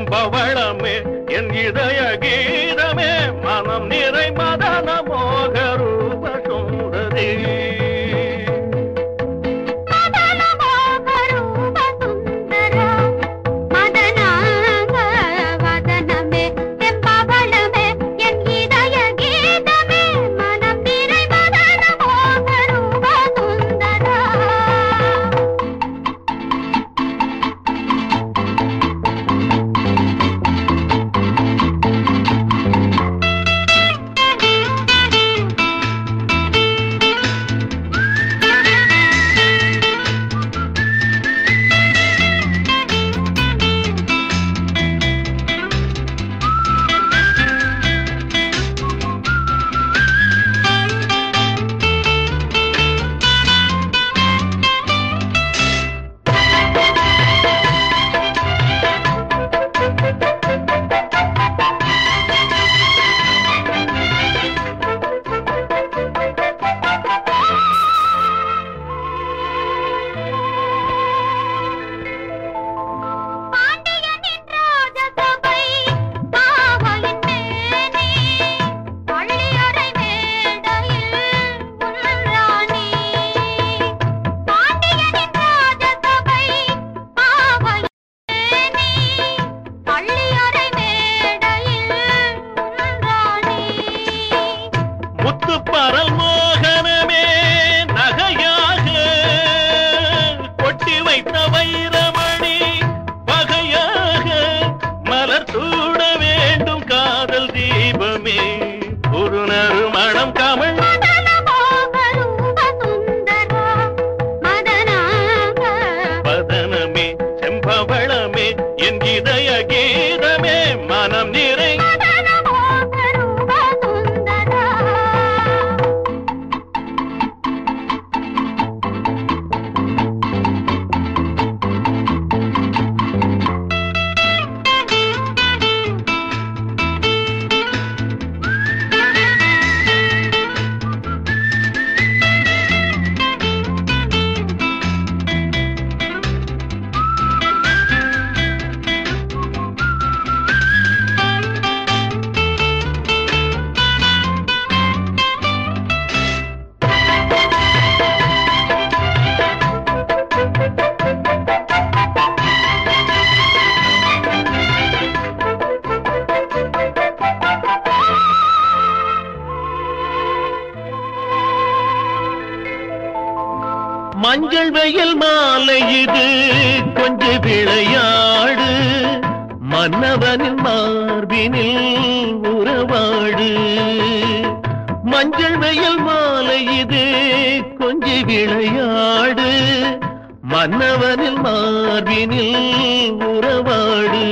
செம்பவளமே என் இதய கீதமே மனம் நிறை மதனம் மனமே ஒரு நறுமணம் கமல். பதனமே செம்பவள மஞ்சள் வெயில் மாலை இது கொஞ்சு விளையாடு. மன்னவனின் மார்பினில் உறவாடு. மஞ்சள் வெயில் மாலை இது கொஞ்சு விளையாடு. மன்னவனில் மார்பினில் உறவாடு.